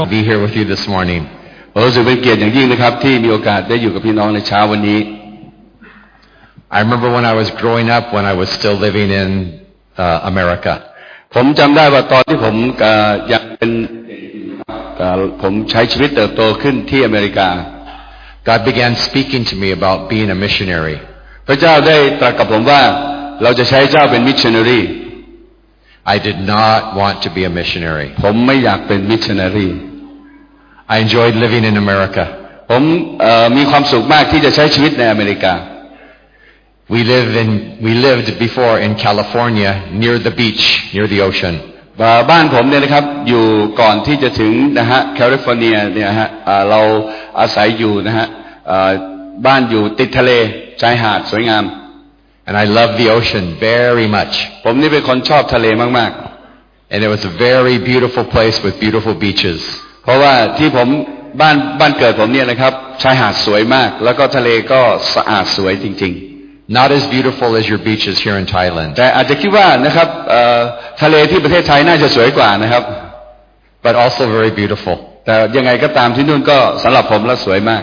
to be here with you this morning. ผมรู้สึกเป็นเกียรติอย่างยิ่งนะครับที่มีโอกาสได้อยู่กับพี่น้องในเช้าวันนี้ I remember when I was growing up, when I was still living in uh, America. ผมจำได้ว่าตอนที่ผมเอ่อยังเป็นเอ่อผมใช้ชีวิตเติบโตขึ้นที่อเมริกา God began speaking to me about being a missionary. พระเจ้าได้ตรัสกับผมว่าเราจะใช้เจ้าเป็นมิชชันนารี I did not want to be a missionary. ผมไม่อยากเป็นมิชชันนารี I enjoyed living in America. ผมเอ่อมีความสุขมากที่จะใช้ชีวิตในอเมริกา We live in we lived before in California near the beach, near the ocean. ว่าบ้านผมเนี่ยนะครับอยู่ก่อนที่จะถึงนะฮะแคลิฟอร์เนียเนี่ยฮะอ่าเราอาศัยอยู่นะฮะอ่าบ้านอยู่ติดทะเลชายหาดสวยงาม And I love the ocean very much. ผมนี่เป็นคนชอบทะเลมาก And it was a very beautiful place with beautiful beaches. ๆเพราะว่าที่ผมบ้านบ้านเกิดผมเนี่ยนะครับชายหาดสวยมาก แล้วก็ทะเลก็สะอาดสวยจริง Not as beautiful as your beaches here in ๆ Thailand, แต่อาจจะคิดว่านะครับเอ่อทะเลที่ประเทศไทยน่าจะสวยกว่านะครับ but also very beautiful. แต่ยังไงก็ตามที่นู่นก็สำหรับผมแล้วสวยมาก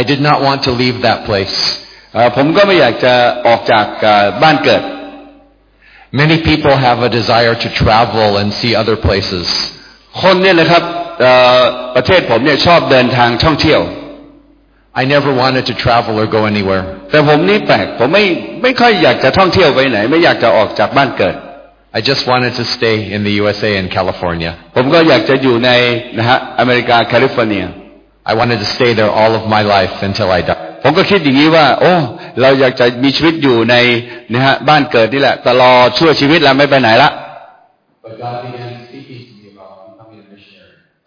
I did not want to leave that place. เอ่อผมก็ไม่อยากจะออกจากเอ่อบ้านเกิด Many people have a desire to travel and see other places. คนเนี่ยนะครับเอ่อ ประเทศผมเนี่ยชอบเดินทางท่องเที่ยว I never wanted to travel or go anywhere. แต่ผมนี่แปลกผมไม่ไม่ค่อยอยากจะท่องเที่ยวไปไหน ไม่อยากจะออกจากบ้านเกิด I just wanted to stay in the USA and California. ผมก็อยากจะอยู่ในนะฮะอเมริกาแคลิฟอร์เนีย I wanted to stay there all of my life until I died. ผมก็คิดอย่างนี้ว่า โอ้เราอยากจะมีชีวิตอยู่ในนะฮะบ้านเกิดนี่แหละตลอดชั่วชีวิตเราไม่ไปไหนละ But God began speaking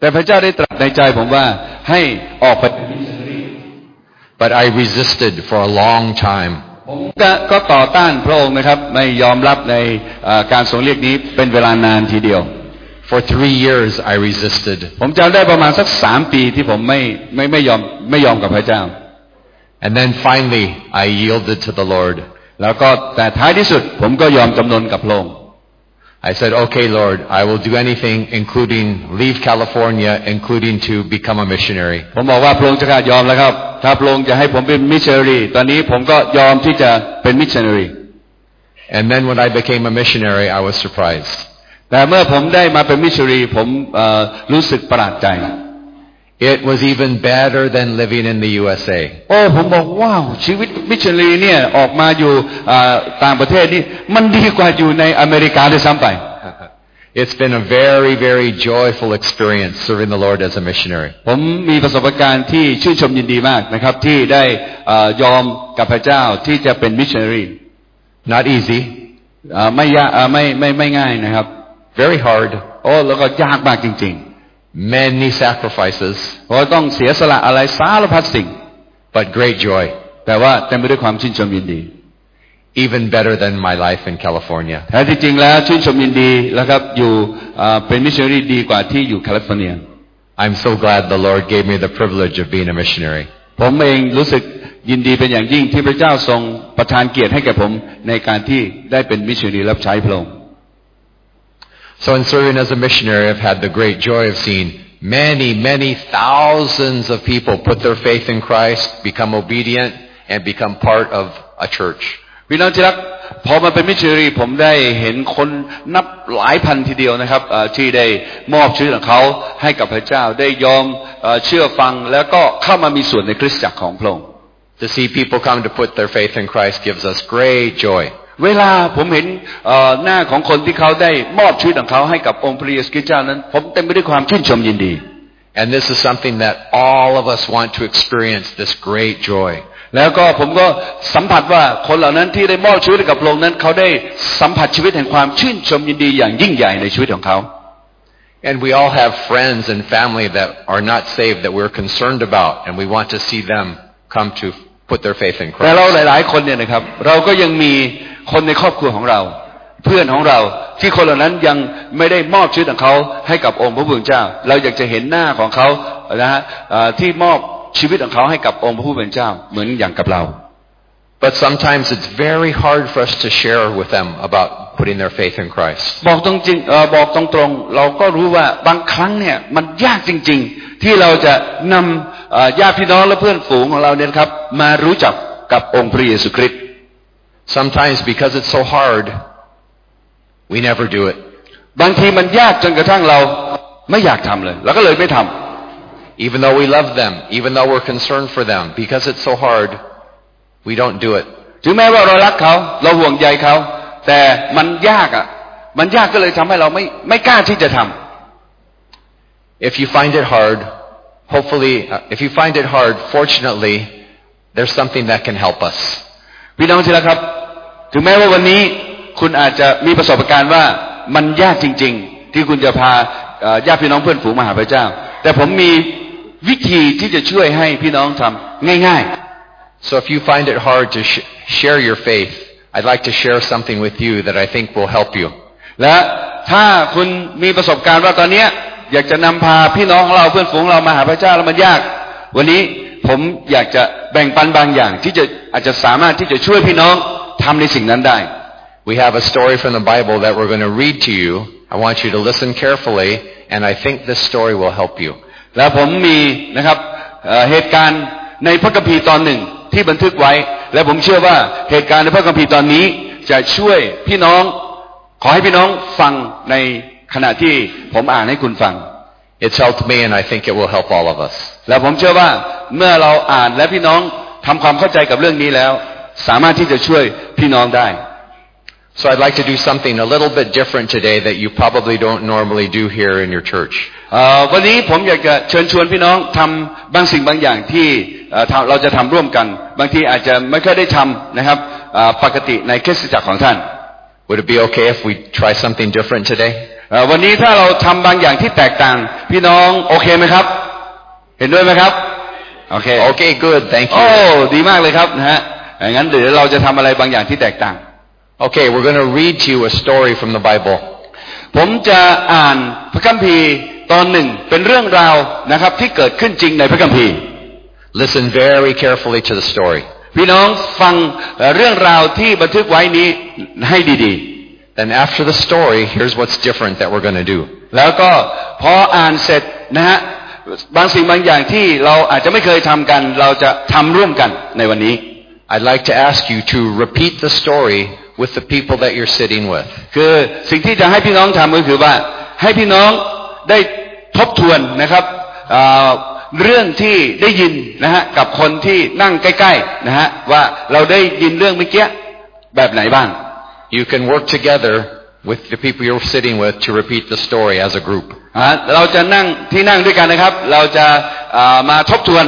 แต่พระเจ้าได้ตรัสในใจผมว่าให้ออกไป But I resisted for a long time. ผมก็ก็ต่อต้านพระองค์นะครับ ไม่ยอมรับในเอ่อการทรงเรียกนี้เป็นเวลานานทีเดียว For three years I resisted. ผมจำได้ประมาณสักสามปีที่ผมไม่ไม่ไม่ยอมไม่ยอมกับพระเจ้า And then finally I yielded to the Lord. แล้วก็แต่ท้ายที่สุดผมก็ยอมจำนนกับพระองค์ I said, okay, Lord, I will do anything, including leave California, including to become a missionary. ผมบอกว่าพระองค์จะข้ายอมแล้วครับ ถ้าพระองค์จะให้ผมเป็นมิชชันนารีตอนนี้ผมก็ยอมที่จะเป็นมิชชันนารี And then when I became a missionary, I was surprised. แต่เมื่อผมได้มาเป็นมิชชันนารีผมเอ่อรู้สึกประหลาดใจ It was even better than living in the USA. โอ้ผมบอกว้าวชีวิตมิชชันนารีเนี่ยออกมาอยู่เอ่อต่างประเทศนี่มันดีกว่าอยู่ในอเมริกาด้วยซ้ำไป It's been a very, very joyful experience serving the Lord as a missionary. ผมมีประสบการณ์ที่ชื่นชมยินดีมากนะครับที่ได้เอ่อยอมกับพระเจ้าที่จะเป็นมิชชันนารี Not easy, เอ่อไม่ยากเอ่อไม่ไม่ไม่ง่ายนะครับ very hard, โอ้แล้วก็ยากมากจริง many sacrifices, ๆเพราะต้องเสียสละอะไรสารพัดสิ่ง but great joy. แต่ว่าเต็มไปด้วยความชื่นชมยินดี Even better than my life in California. แท้ที่จริงแล้วชื่นชมยินดีแล้วครับอยู่เอ่อเป็นมิชชันนารีดีกว่าที่อยู่แคลิฟอร์เนีย I'm so glad the Lord gave me the privilege of being a missionary. ผมเองรู้สึกยินดีเป็นอย่างยิ่งที่พระเจ้าทรงประทานเกียรติให้แก่ผมในการที่ได้เป็นมิชชันนารีรับใช้พระองค์ So in serving as a missionary, I've had the great joy of seeing many, many thousands of people put their faith in Christ, become obedient, and become part of a church. พี่น้องที่รักพอมาเป็นมิชชันนารีผมได้เห็นคนนับหลายพันทีเดียวนะครับเอ่อที่ได้มอบชีวิตของเขาให้กับพระเจ้า ได้ยอมเอ่อเชื่อฟังแล้วก็เข้ามามีส่วนในคริสตจักรของพระองค์ To see people come to put their faith in Christ gives us great joy. เวลาผมเห็นเอ่อหน้าของคนที่เขาได้มอบชีวิตของเขาให้กับองค์พระเยซูคริสต์เจ้านั้น ผมเต็มไปด้วยความชื่นชมยินดี And this is something that all of us want to experience, this great joy. แล้วก็ผมก็สัมผัสว่าคนเหล่านั้นที่ได้มอบชีวิตให้กับพระองค์นั้น เขาได้สัมผัสชีวิตแห่งความชื่นชมยินดีอย่างยิ่งใหญ่ในชีวิตของเขา And we all have friends and family that are not saved that we're concerned about, and we want to see them come to put their faith in แต่เรา Christ. หลายๆคนเนี่ยนะครับเราก็ยังมีคนในครอบครัวของเรา เพื่อนของเราที่คนเหล่านั้นยังไม่ได้มอบชีวิตของเขาให้กับองค์พระผู้เป็นเจ้า เราอยากจะเห็นหน้าของเขานะฮะเอ่อที่มอบชีวิตของเขาให้กับองค์พระผู้เป็นเจ้าเหมือนอย่างกับเรา But sometimes it's very hard for us to share with them about putting their faith in Christ. บอกตรงจริงเออบอกตรงๆเราก็รู้ว่าบางครั้งเนี่ยมันยากจริง ๆ ที่เราจะนำเอ่อญาติพี่น้องและเพื่อนฝูงของเราเนี่ยนะครับมารู้จักกับองค์พระเยซูคริสต์ Sometimes because it's so hard, we never do it. บางทีมันยากจนกระทั่งเราไม่อยากทำเลย แล้วก็เลยไม่ทำ Even though we love them, even though we're concerned for them, because it's so hard, we don't do it. ถึงแม้ว่าเรารักเขา เราห่วงใยเขา แต่มันยากอ่ะ มันยากก็เลยทำให้เราไม่ไม่กล้าที่จะทำ If you find it hard, hopefully, uh, if you find it hard, fortunately, there's something that can help us. พี่น้องที่รักครับ ถึงแม้ว่าวันนี้คุณอาจจะมีประสบการณ์ว่ามันยากจริง ๆ ที่คุณจะพาเอ่อญาติพี่น้องเพื่อนฝูงมาหาพระเจ้า แต่ผมมีวิธีที่จะช่วยให้พี่น้องทำง่าย So if you find it hard to sh- share your faith, I'd like to share something with you that I think will help you. ๆและถ้าคุณมีประสบการณ์ว่าตอนเนี้ยอยากจะนำพาพี่น้องของเราเพื่อนฝูงเรามาหาพระเจ้าแล้วมันยาก วันนี้ผมอยากจะแบ่งปันบางอย่างที่จะอาจจะสามารถที่จะช่วยพี่น้อง ทำในสิ่งนั้นได้ We have a story from the Bible that we're going to read to you. I want you to listen carefully, and I think this story will help you. แล้วผมมีนะครับเอ่อเหตุการณ์ในพระคัมภีร์ตอนหนึ่งที่บันทึกไว้ และผมเชื่อว่าเหตุการณ์ในพระคัมภีร์ตอนนี้จะช่วยพี่น้อง ขอให้พี่น้องฟังในขณะที่ผมอ่านให้คุณฟัง It's helped me, and I think it will help all of us. และผมเชื่อว่าเมื่อเราอ่านและพี่น้องทำความเข้าใจกับเรื่องนี้แล้ว สามารถที่จะช่วยพี่น้องได้ So I'd like to do something a little bit different today that you probably don't normally do here in your church. เอ่อวันนี้ผมอยากจะเชิญชวนพี่น้องทำบางสิ่งบางอย่างที่เอ่อทำเราจะทำร่วมกัน บางทีอาจจะไม่ค่อยได้ทำนะครับเอ่อปกติในคริสตจักรของท่าน Would it be okay if we try something different today? เอ่อวันนี้ถ้าเราทำบางอย่างที่แตกต่าง พี่น้องโอเคไหมครับ เห็นด้วยไหมครับ โอเค Okay, good. Thank โอ้ you. ดีมากเลยครับนะฮะ อย่างนั้นเดี๋ยวเราจะทำอะไรบางอย่างที่แตกต่าง Okay, we're going to read to you a story from the Bible. ผมจะอ่านพระคัมภีร์ตอนหนึ่งเป็นเรื่องราวนะครับที่เกิดขึ้นจริงในพระคัมภีร์ Listen very carefully to the story. พี่น้องฟังเอ่อเรื่องราวที่บันทึกไว้นี้ให้ดี Then after the story, here's what's different that we're going to do. ๆแล้วก็พออ่านเสร็จนะฮะบางสิ่งบางอย่างที่เราอาจจะไม่เคยทำกัน เราจะทำร่วมกันในวันนี้ I'd like to ask you to repeat the story with the people that you're sitting with. คือสิ่งที่จะให้พี่น้องทำก็คือว่า ให้พี่น้องได้ทบทวนนะครับอ่าเรื่องที่ได้ยินนะฮะกับคนที่นั่งใกล้ๆนะฮะว่าเราได้ยินเรื่องเมื่อกี้แบบไหนบ้าง You can work together with the people you're sitting with to repeat the story as a group. อ่าเราจะนั่งที่นั่งด้วยกันนะครับ เราจะอ่ามาทบทวน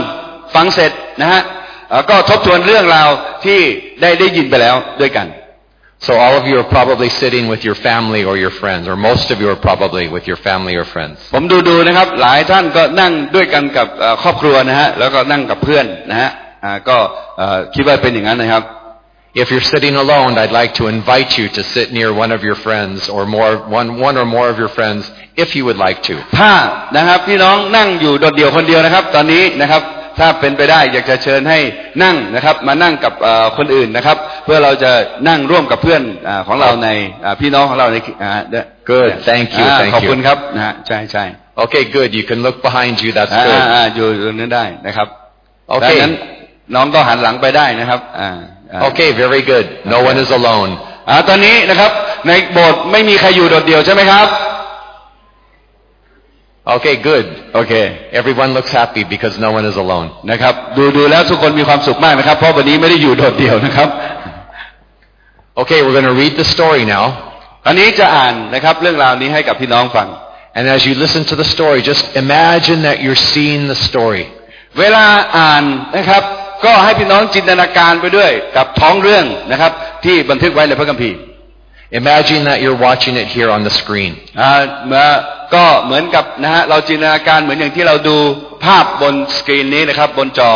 ฟังเสร็จนะฮะอ่า ก็ทบทวนเรื่องราวที่ได้ได้ยินไปแล้วด้วยกัน So all of you are probably sitting with your family or your friends, or most of you are probably with your family or friends. ผมดูดูนะครับหลายท่านก็นั่งด้วยกันกับเอ่อครอบครัวนะฮะแล้วก็นั่งกับเพื่อนนะฮะอ่าก็เอ่อคิดว่าเป็นอย่างนั้นนะครับ If you're sitting alone, I'd like to invite you to sit near one of your friends or more, one, one or more of your friends if you would like to. ถ้านะครับพี่น้องนั่งอยู่โดดเดี่ยวคนเดียวนะครับ ตอนนี้นะครับ ถ้าเป็นไปได้อยากจะเชิญให้นั่งนะครับ มานั่งกับเอ่อคนอื่นนะครับ เพื่อเราจะนั่งร่วมกับเพื่อนอ่าของเราในอ่าพี่น้องของเราในอ่าเด้อ Good. Thank you. อ่า Thank ขอบคุณ you. ครับนะฮะใช่ใช่ Okay, good. You can look behind you. That's อ่า good. อ่าอยู่ตรงนั้นได้นะครับโอเคดังนั้นน้องก็หันหลังไปได้นะครับอ่าอ่า Okay, very good. No one is alone. อ่าตอนนี้นะครับในโบสถ์ไม่มีใครอยู่โดดเดี่ยวใช่ไหมครับ Okay, good. โอเค Everyone looks happy because no one is alone. นะครับดูดูแล้วทุกคนมีความสุขมากนะครับเพราะวันนี้ไม่ได้อยู่โดดเดี่ยวนะครับ Okay, we're going to read the story now. อันนี้จะอ่านนะครับเรื่องราวนี้ให้กับพี่น้องฟัง And as you listen to the story, just imagine that you're seeing the story. เวลาอ่านนะครับก็ให้พี่น้องจินตนาการไปด้วยกับท้องเรื่องนะครับที่บันทึกไว้ในพระคัมภีร์ Imagine that you're watching it here on the screen. อ่าเมื่อก็เหมือนกับนะฮะเราจินตนาการเหมือนอย่างที่เราดูภาพบนสกรีนนี้นะครับ บนจอ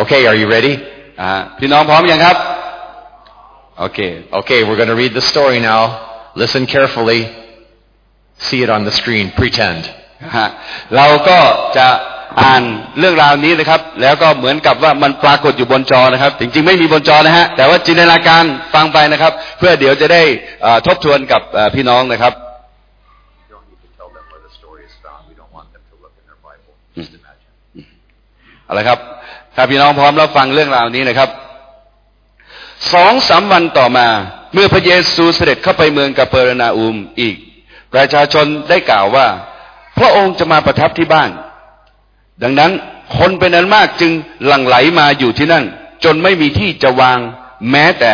Okay, are you ready? อ่าพี่น้องพร้อมยังครับ โอเค Okay, we're going to read the story now. Listen carefully. See it on the screen. Pretend. ฮะเราก็จะ อ่านเรื่องราวนี้นะครับ แล้วก็เหมือนกับว่ามันปรากฏอยู่บนจอนะครับ จริงๆ ไม่มีบนจอนะฮะแต่ว่าจินตนาการฟังไปนะครับ เพื่อเดี๋ยวจะได้อ่าทบทวนกับอ่าพี่น้องนะครับ You don't need to tell them where the story is found. We don't want them to look in their Bible. Just imagine. เอาละครับ ถ้าพี่น้องพร้อมแล้วฟังเรื่องราวนี้นะครับสองสามวันต่อมา เมื่อพระเยซูเสด็จเข้าไปเมืองกาเปอร์นาอุมอีก ประชาชนได้กล่าวว่า พระองค์จะมาประทับที่บ้าน ดังนั้นคนเป็นอันมากจึงหลั่งไหลมาอยู่ที่นั่น จนไม่มีที่จะวาง แม้แต่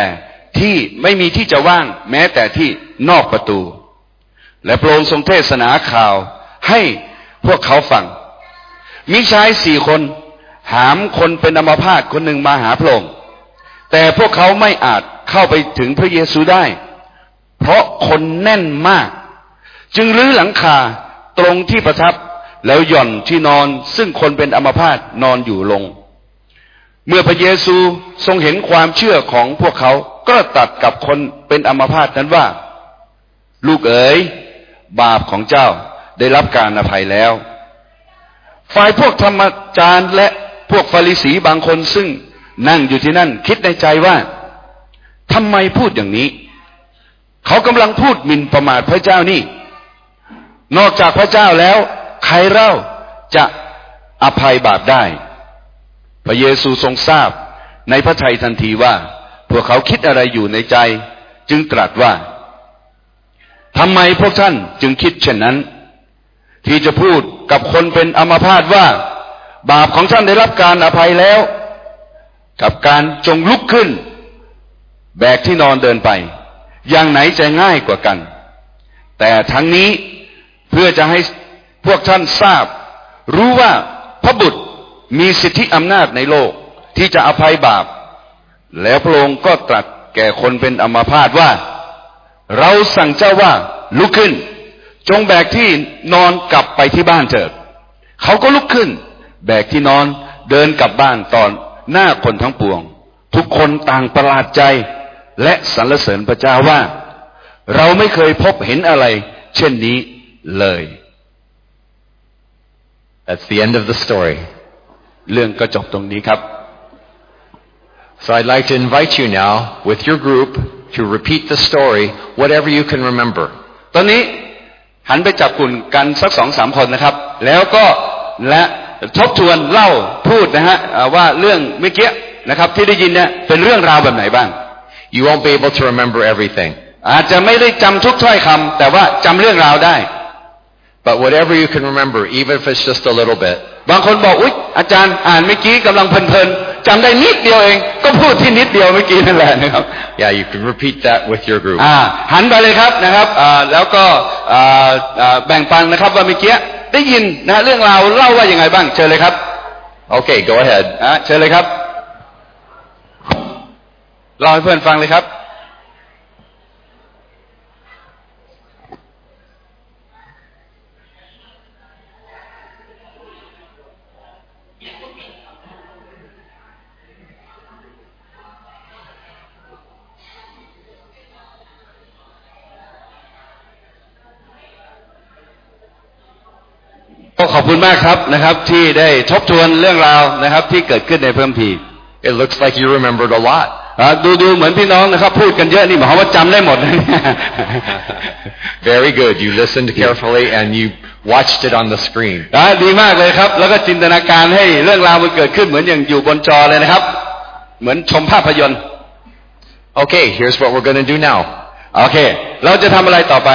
ที่ไม่มีที่จะว่าง แม้แต่ที่นอกประตู และพระองค์ทรงเทศนาข่าวให้พวกเขาฟัง มีชายสี่คน หามคนเป็นอัมพาตคนหนึ่งมาหาพระองค์แต่พวกเขาไม่อาจเข้าไปถึงพระเยซูได้ เพราะคนแน่นมาก จึงรื้อหลังคาตรงที่ประทับ แล้วหย่อนที่นอนซึ่งคนเป็นอัมพาตนอนอยู่ลง เมื่อพระเยซูทรงเห็นความเชื่อของพวกเขาก็ตัดกับคนเป็นอัมพาตนั้นว่า ลูกเอ๋ย บาปของเจ้าได้รับการอภัยแล้ว ฝ่ายพวกธรรมจารย์และพวกฟาริสีบางคนซึ่งนั่งอยู่ที่นั่น คิดในใจว่าทำไมพูดอย่างนี้ เขากำลังพูดหมิ่นประมาทพระเจ้านี่ นอกจากพระเจ้าแล้ว ใครเล่าจะอภัยบาปได้ พระเยซูทรงทราบในพระทัยทันทีว่า พวกเขาคิดอะไรอยู่ในใจ จึงตรัสว่าทำไมพวกท่านจึงคิดเช่นนั้น ที่จะพูดกับคนเป็นอัมพาตว่า บาปของท่านได้รับการอภัยแล้ว กับการจงลุกขึ้น แบกที่นอนเดินไป อย่างไหนจะง่ายกว่ากัน แต่ทั้งนี้เพื่อจะให้ พวกท่านทราบ รู้ว่าพระบุตรมีสิทธิอำนาจในโลกที่จะอภัยบาป แล้วพระองค์ก็ตรัสแก่คนเป็นอัมพาตว่า เราสั่งเจ้าว่าลุกขึ้น จงแบกที่นอนกลับไปที่บ้านเถิดเขาก็ลุกขึ้น แบกที่นอนเดินกลับบ้านตอนหน้าคนทั้งปวง ทุกคนต่างประหลาดใจ และสรรเสริญพระเจ้าว่า เราไม่เคยพบเห็นอะไร เช่นนี้เลย That's the end of the story. เรื่องก็จบตรงนี้ครับ So I'd like to invite you now, with your group, to repeat the story, whatever you can remember. ตอนนี้หันไปจับกลุ่มกันสักสองสามคนนะครับ แล้วก็และทบทวนเล่าพูดนะฮะอ่าว่าเรื่องเมื่อกี้นะครับที่ได้ยินเนี่ยเป็นเรื่องราวแบบไหนบ้าง You won't be able to remember everything. อาจจะไม่ได้จำทุกถ้อยคำแต่ว่าจำเรื่องราวได้ But whatever you can remember, even if it's just a little bit, บางคนบอกอุ๊ยอาจารย์อ่านเมื่อกี้กำลังเพลินๆจำได้นิดเดียวเองก็พูดที่นิดเดียวเมื่อกี้นั่นแหละนะครับ yeah, you can repeat that with your group. อ่าหันไปเลยครับนะครับอ่าแล้วก็อ่าอ่าแบ่งปันนะครับว่าเมื่อกี้ได้ยินนะเรื่องราวเล่าว่ายังไงบ้างเชิญเลยครับ Okay, go ahead. อ่าเชิญเลยครับเล่าให้เพื่อนฟังเลยครับ ขอบคุณมากครับนะครับที่ได้ทบทวนเรื่องราวนะครับที่เกิดขึ้นในเพิ่มพี It looks like you remembered a lot. อ่าดูดูเหมือนพี่น้องนะครับพูดกันเยอะนี่หมายความว่าจำได้หมดนะเนี่ย Very good. You listened carefully and you watched it on the screen. อ่าดีมากเลยครับ แล้วก็จินตนาการให้เรื่องราวมันเกิดขึ้นเหมือนอย่างอยู่บนจอเลยนะครับ เหมือนชมภาพยนตร์ Okay, here's what we're going to do now. โอเค เราจะทำอะไรต่อไป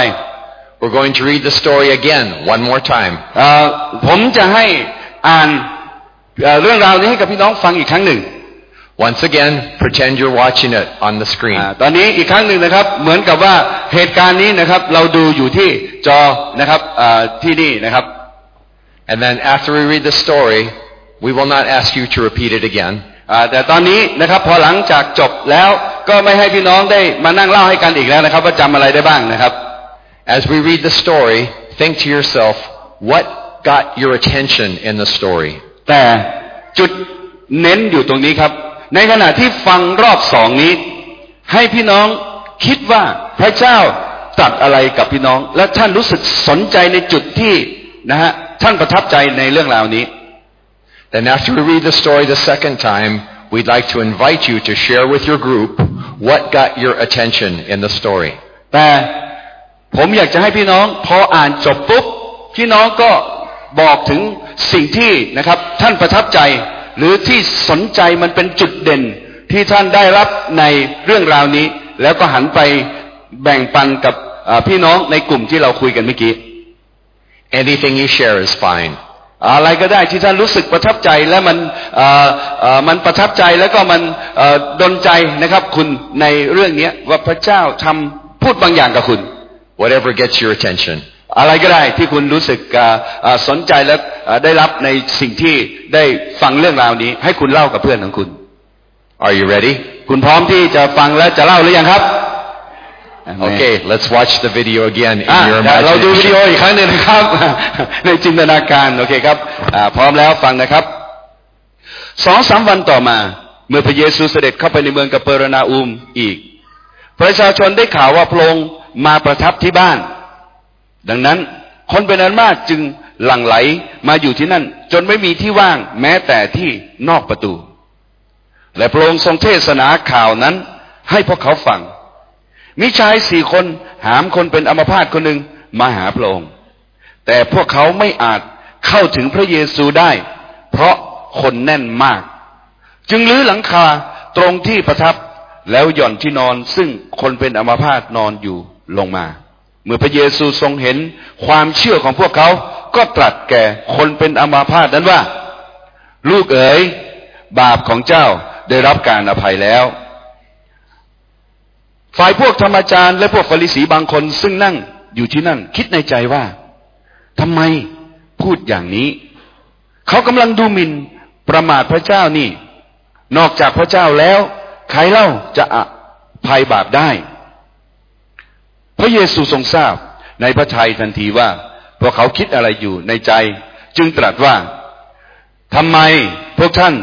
We're going to read the story again, one more time. เอ่อผมจะให้อ่านเอ่อเรื่องราวนี้ให้กับพี่น้องฟังอีกครั้งหนึ่ง Once again, pretend you're watching it on the screen. อ่าตอนนี้อีกครั้งหนึ่งนะครับ เหมือนกับว่าเหตุการณ์นี้นะครับ เราดูอยู่ที่จอนะครับอ่าที่นี่นะครับ And then after we read the story, we will not ask you to repeat it again. อ่าแต่ตอนนี้นะครับพอหลังจากจบแล้วก็ไม่ให้พี่น้องได้มานั่งเล่าให้กันอีกแล้วนะครับว่าจำอะไรได้บ้างนะครับ As we read the story, think to yourself, what got your attention in the story? แต่จุดเน้นอยู่ตรงนี้ครับ ในขณะที่ฟังรอบสองนี้ ให้พี่น้องคิดว่าพระเจ้าตรัสอะไรกับพี่น้อง และท่านรู้สึกสนใจในจุดที่นะฮะท่านประทับใจในเรื่องราวนี้ Then after we read the story the second time, we'd like to invite you to share with your group what got your attention in the story. แต่ ผมอยากจะให้พี่น้อง พออ่านจบปุ๊บพี่น้องก็บอกถึงสิ่งที่นะครับ ท่านประทับใจหรือที่สนใจมันเป็นจุดเด่นที่ท่านได้รับในเรื่องราวนี้ แล้วก็หันไปแบ่งปันกับอ่าพี่น้องในกลุ่มที่เราคุยกันเมื่อกี้ Anything you share is fine. อะไรก็ได้ที่ท่านรู้สึกประทับใจและมันเอ่อเอ่อมันประทับใจแล้วก็มันเอ่อดนใจนะครับ คุณในเรื่องนี้ว่าพระเจ้าทำพูดบางอย่างกับคุณ Whatever gets your attention. อะไรก็ได้ที่คุณรู้สึกอ่าอ่าสนใจและอ่าได้รับในสิ่งที่ได้ฟังเรื่องราวนี้ ให้คุณเล่ากับเพื่อนของคุณ Are you ready? คุณพร้อมที่จะฟังและจะเล่าหรือยังครับ Okay, let's watch the video again in อะ your เดี๋ยวเราดูวิดีโอ imagination. อีกครั้งหนึ่งนะครับ ในจินตนาการโอเคครับอ่าพร้อมแล้วฟังนะครับสองสามวันต่อมา เมื่อพระเยซูเสด็จเข้าไปในเมืองกาเปอร์นาอุมอีก ประชาชนได้ข่าวว่าพระองค์มาประทับที่บ้าน ดังนั้นคนเป็นอันมากจึงหลั่งไหลมาอยู่ที่นั่น จนไม่มีที่ว่างแม้แต่ที่นอกประตู และพระองค์ทรงเทศนาข่าวนั้น ให้พวกเขาฟัง มีชายสี่คนหามคนเป็นอัมพาตคนหนึ่งมาหาพระองค์ แต่พวกเขาไม่อาจเข้าถึงพระเยซูได้ เพราะคนแน่นมาก จึงลื้อหลังคาตรงที่ประทับ แล้วหย่อนที่นอนซึ่งคนเป็นอัมพาตนอนอยู่ลงมา เมื่อพระเยซูทรงเห็นความเชื่อของพวกเขา ก็ตรัสแก่คนเป็นอัมพาตนั้นว่า ลูกเอ๋ยบาปของเจ้าได้รับการอภัยแล้ว ฝ่ายพวกธรรมจารย์และพวกฟาริสีบางคนซึ่งนั่งอยู่ที่นั่น คิดในใจว่าทำไมพูดอย่างนี้ เขากำลังดูหมิ่นประมาทพระเจ้านี่ นอกจากพระเจ้าแล้ว ใครเล่าจะอภัยบาปได้ พระเยซูทรงทราบในพระทัยทันทีว่าพวกเขาคิดอะไรอยู่ในใจ จึงตรัสว่าทำไมพวกท่าน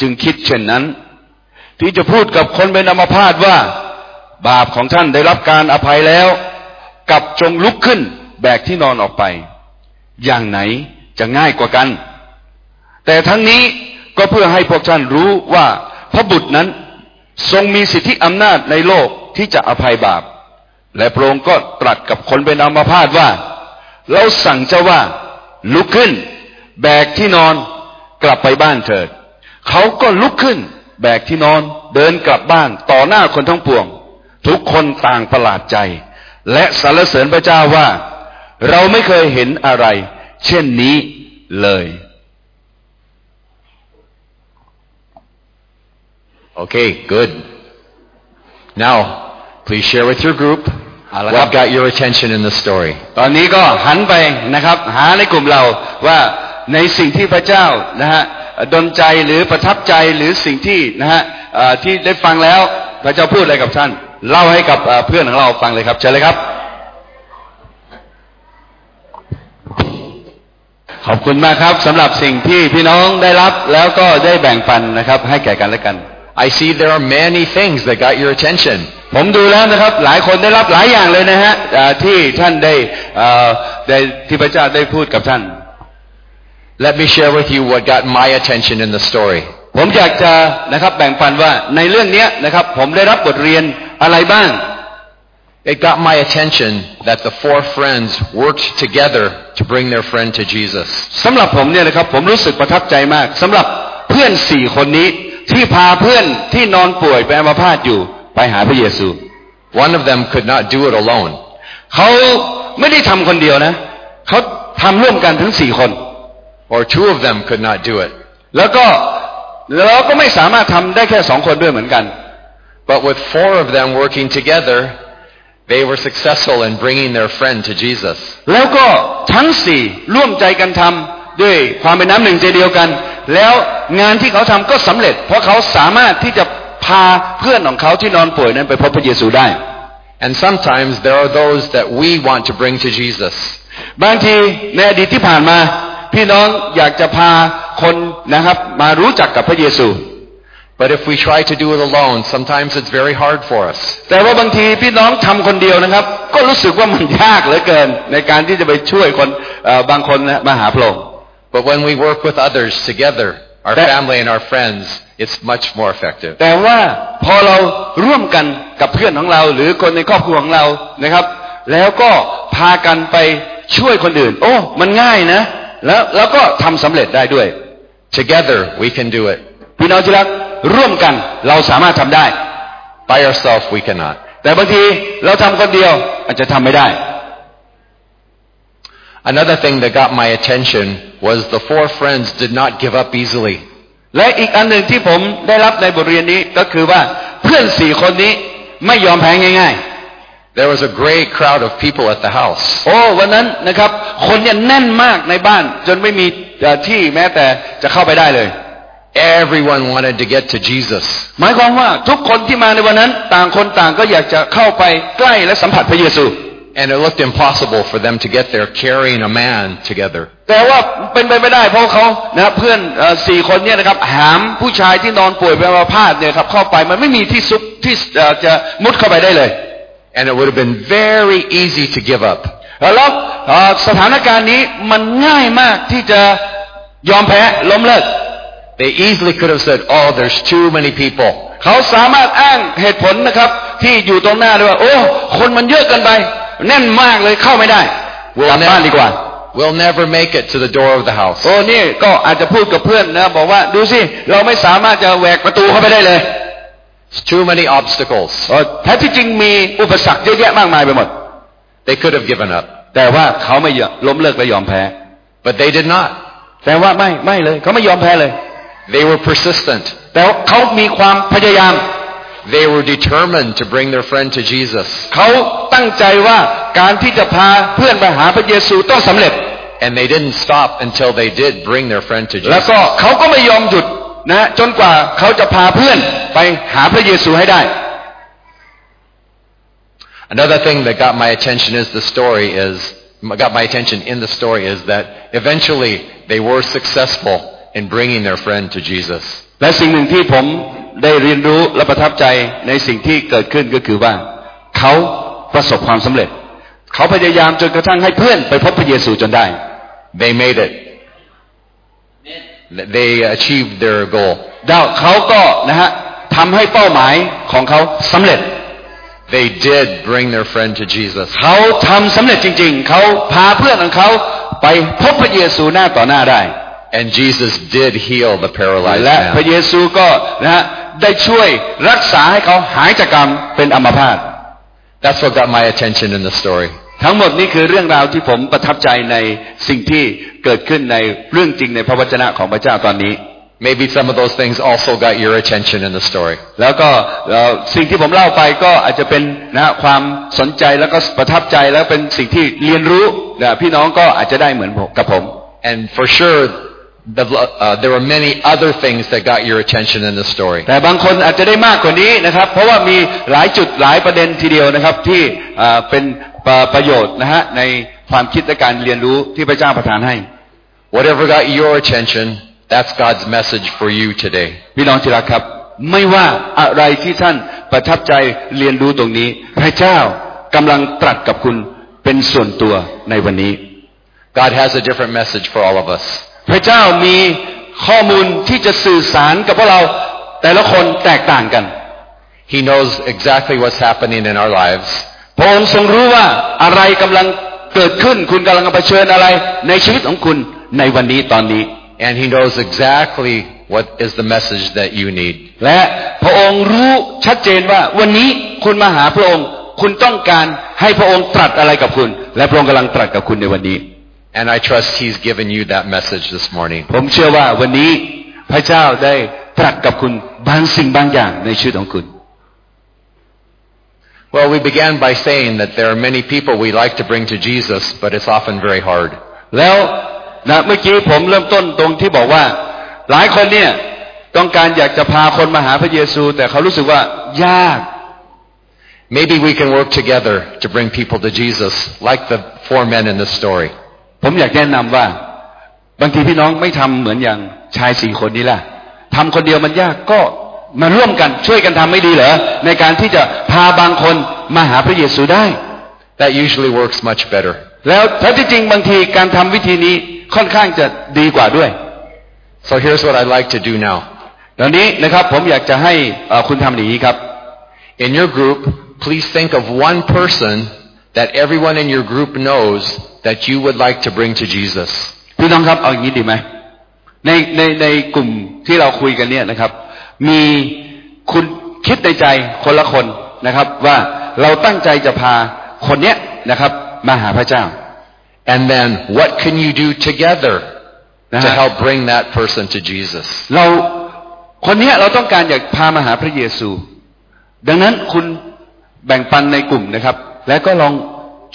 จึงคิดเช่นนั้น ที่จะพูดกับคนเป็นอัมพาตว่า บาปของท่านได้รับการอภัยแล้วกับจงลุกขึ้นแบกที่นอนออกไป อย่างไหนจะง่ายกว่ากัน แต่ทั้งนี้ก็เพื่อให้พวกท่านรู้ว่าพระบุตรนั้น ทรงมีสิทธิอำนาจในโลกที่จะอภัยบาป และพระองค์ก็ตรัสกับคนเป็นอัมพาตว่า เราสั่งเจ้าว่า ลุกขึ้น แบกที่นอนกลับไปบ้านเถิด เขาก็ลุกขึ้น แบกที่นอนเดินกลับบ้านต่อหน้าคนทั้งปวง ทุกคนต่างประหลาดใจ และสรรเสริญพระเจ้าว่า เราไม่เคยเห็นอะไร เช่นนี้เลย Okay, good. Now, please share with your group Ala what kap. got your attention in the story. ตอนนี้ก็หันไปนะครับ หาในกลุ่มเราว่าในสิ่งที่พระเจ้านะฮะดนใจหรือประทับใจหรือสิ่งที่นะฮะเอ่อที่ได้ฟังแล้วพระเจ้าพูดอะไรกับท่าน เล่าให้กับเอ่อเพื่อนของเราฟังเลยครับเชิญเลยครับ ขอบคุณมากครับสำหรับสิ่งที่พี่น้องได้รับแล้วก็ได้แบ่งปันนะครับ ให้แก่กันและกัน I see there are many things that got your attention. ผมดูแล้วนะครับหลายคนได้รับหลายอย่างเลยนะฮะเอ่อที่ท่านได้เอ่อได้ที่พระเจ้าได้พูดกับท่าน Let me share with you what got my attention in the story. ผมอยากจะนะครับแบ่งปันว่าในเรื่องเนี้ยนะครับผมได้รับบทเรียนอะไรบ้าง It got my attention that the four friends worked together to bring their friend to Jesus. สำหรับผมเนี่ยนะครับผมรู้สึกประทับใจมากสำหรับเพื่อนสี่คนนี้ ที่พาเพื่อนที่นอนป่วยเป็นอัมพาตอยู่ไปหาพระเยซู One of them could not do it alone. เขาไม่ได้ทำคนเดียวนะเขาทำร่วมกันทั้งสี่คน Or two of them could not do it. แล้วก็แล้วก็ไม่สามารถทำได้แค่สองคนด้วยเหมือนกัน But with four of them working together, they were successful in bringing their friend to Jesus. แล้วก็ทั้งสี่ร่วมใจกันทำ ด้วยความเป็นน้ำหนึ่งใจเดียวกัน แล้วงานที่เขาทำก็สำเร็จ เพราะเขาสามารถที่จะพาเพื่อนของเขาที่นอนป่วยนั้นไปพบพระเยซูได้ And sometimes there are those that we want to bring to Jesus. บางทีในอดีตที่ผ่านมา พี่น้องอยากจะพาคนนะครับมารู้จักกับพระเยซู But if we try to do it alone, sometimes it's very hard for us. แต่ว่าบางทีพี่น้องทำคนเดียวนะครับ ก็รู้สึกว่ามันยากเหลือเกินในการที่จะไปช่วยคนเอ่อบางคนนะมาหาพระองค์ But when we work with others together, our That- family and our friends, it's much more effective. แต่ว่าพอเราร่วมกันกับเพื่อนของเรา หรือคนในครอบครัวของเรานะครับ แล้วก็พากันไปช่วยคนอื่น โอ้ มันง่ายนะ แล้วแล้วก็ทำสำเร็จได้ด้วย Together, we can do it. พี่น้องที่รักร่วมกันเราสามารถทำได้ By ourselves, we cannot. แต่บางทีเราทำคนเดียวอาจจะทำไม่ได้ Another thing that got my attention was the four friends did not give up easily. และอีกอันหนึ่งที่ผมได้รับในบทเรียนนี้ก็คือว่าเพื่อนสี่คนนี้ไม่ยอมแพ้ง่าย There was a great crowd of people at the house. ๆโอ้วันนั้นนะครับคนเนี่ยแน่นมากในบ้านจนไม่มีเอ่อที่แม้แต่จะเข้าไปได้เลย Everyone wanted to get to Jesus. หมายความว่าทุกคนที่มาในวันนั้นต่างคนต่างก็อยากจะเข้าไปใกล้และสัมผัสพระเยซู And it looked impossible for them to get there carrying a man together. แต่ว่าเป็นไปไม่ได้เพราะเขานะเพื่อนเอ่อสี่คนเนี่ยนะครับหามผู้ชายที่นอนป่วยเป็นอัมพาตเนี่ยครับเข้าไปมันไม่มีที่ซุกที่เอ่อจะมุดเข้าไปได้เลย And it would have been very easy to give up. แล้วเอ่อสถานการณ์นี้มันง่ายมากที่จะยอมแพ้ล้มเลิก They easily could have said, oh, there's too many people. เขาสามารถอ้างเหตุผลนะครับที่อยู่ตรงหน้าด้วยว่าโอ้คนมันเยอะเกินไป แน่นมากเลยเข้าไม่ได้ก We'll ลับบ้านดีกว่า never, we'll never make it to the door of the house. โอ้นี่ก็อาจจะพูดกับเพื่อนนะบอกว่าดูสิเราไม่สามารถจะแหวกประตูเข้าไปได้เลย It's too many obstacles. โอ้แท้ที่จริงมีอุปสรรคเยอะแยะมากมายไปหมด They could have given up. แต่ว่าเขาไม่ยอมล้มเลิกและยอมแพ้ But they did not. แต่ว่าไม่ไม่เลยเขาไม่ยอมแพ้เลย They were persistent. แต่ว่าเขามีความพยายาม They were determined to bring their friend to Jesus. เขาตั้งใจว่าการที่จะพาเพื่อนไปหาพระเยซูต้องสำเร็จ And they didn't stop until they did bring their friend to แล้ว Jesus. ก็เขาก็ไม่ยอมหยุดนะจนกว่าเขาจะพาเพื่อนไปหาพระเยซูให้ได้ Another thing that got my attention is the story is, got my attention in the story is that eventually they were successful in bringing their friend to Jesus. และสิ่งหนึ่งที่ผม ได้เรียนรู้และประทับใจในสิ่งที่เกิดขึ้นก็คือว่า เขาประสบความสำเร็จ เขาพยายามจนกระทั่งให้เพื่อนไปพบพระเยซูจนได้ They made it. They achieved their goal. แล้วเขาก็นะฮะทำให้เป้าหมายของเขาสำเร็จ They did bring their friend to Jesus. เขาทำสำเร็จจริง ๆ เขาพาเพื่อนของเขาไปพบพระเยซูหน้าต่อหน้าได้ And Jesus did heal the paralyzed และพระ man. เยซูก็นะฮะ ได้ช่วยรักษาให้เขาหายจากกรรมเป็นอัมพาต That's what got my attention in the story. ทั้งหมดนี้คือเรื่องราวที่ผมประทับใจในสิ่งที่เกิดขึ้นในเรื่องจริงในพระวจนะของพระเจ้าตอนนี้ Maybe some of those things also got your attention in the story. แล้วก็เอ่อสิ่งที่ผมเล่าไปก็อาจจะเป็นนะฮะความสนใจแล้วก็ประทับใจแล้วเป็นสิ่งที่เรียนรู้นะพี่น้องก็อาจจะได้เหมือนผมกับผม And for sure, the, uh, there were many other things that got your attention in the story. แต่บางคนอาจจะได้มากกว่านี้นะครับ เพราะว่ามีหลายจุดหลายประเด็นทีเดียวนะครับ ที่เอ่อเป็นประประโยชน์นะฮะในความคิดและการเรียนรู้ที่พระเจ้าประทานให้ Whatever got your attention, that's God's message for you today. พี่น้องที่รักครับ ไม่ว่าอะไรที่ท่านประทับใจเรียนรู้ตรงนี้ พระเจ้ากำลังตรัสกับคุณเป็นส่วนตัวในวันนี้ God has a different message for all of us. พระเจ้ามีข้อมูลที่จะสื่อสารกับพวกเราแต่ละคนแตกต่างกัน He knows exactly what's happening in our lives. พระองค์ทรงรู้ว่าอะไรกำลังเกิดขึ้นคุณกำลังเผชิญอะไรในชีวิตของคุณในวันนี้ตอนนี้ And He knows exactly what is the message that you need. และพระองค์รู้ชัดเจนว่าวันนี้คุณมาหาพระองค์ คุณต้องการให้พระองค์ตรัสอะไรกับคุณ และพระองค์กำลังตรัสกับคุณในวันนี้ And I trust He's given you that message this morning. ผมเชื่อว่าวันนี้พระเจ้าได้ตรัสกับคุณบางสิ่งบางอย่างในชีวิตของคุณ Well, we began by saying that there are many people we like to bring to Jesus, but it's often very hard. แล้วนะเมื่อกี้ผมเริ่มต้นตรงที่บอกว่า หลายคนเนี่ยต้องการอยากจะพาคนมาหาพระเยซู แต่เขารู้สึกว่ายาก Maybe we can work together to bring people to Jesus, like the four men in this story. ผมอยากแนะนำว่า บางทีพี่น้องไม่ทำเหมือนอย่างชายสี่คนนี้ล่ะทำคนเดียวมันยากก็มาร่วมกันช่วยกันทำไม่ดีเหรอในการที่จะพาบางคนมาหาพระเยซูได้ That usually works much better. แล้วแท้ที่จริงบางทีการทำวิธีนี้ค่อนข้างจะดีกว่าด้วย So here's what I'd like to do now. ตอนนี้นะครับผมอยากจะให้เอ่อคุณทำอย่างนี้ครับ In your group, please think of one person that everyone in your group knows that you would like to bring to Jesus. พี่น้องครับเอาอย่างนี้ดีไหมในในในกลุ่มที่เราคุยกันเนี่ยนะครับ มีคุณคิดในใจคนละคนนะครับ ว่าเราตั้งใจจะพาคนเนี้ยนะครับมาหาพระเจ้า And then what can you do together to Uh-huh. help bring that person to Jesus? เราคนเนี้ยเราต้องการอยากพามาหาพระเยซู ดังนั้นคุณแบ่งปันในกลุ่มนะครับ แล้วก็ลอง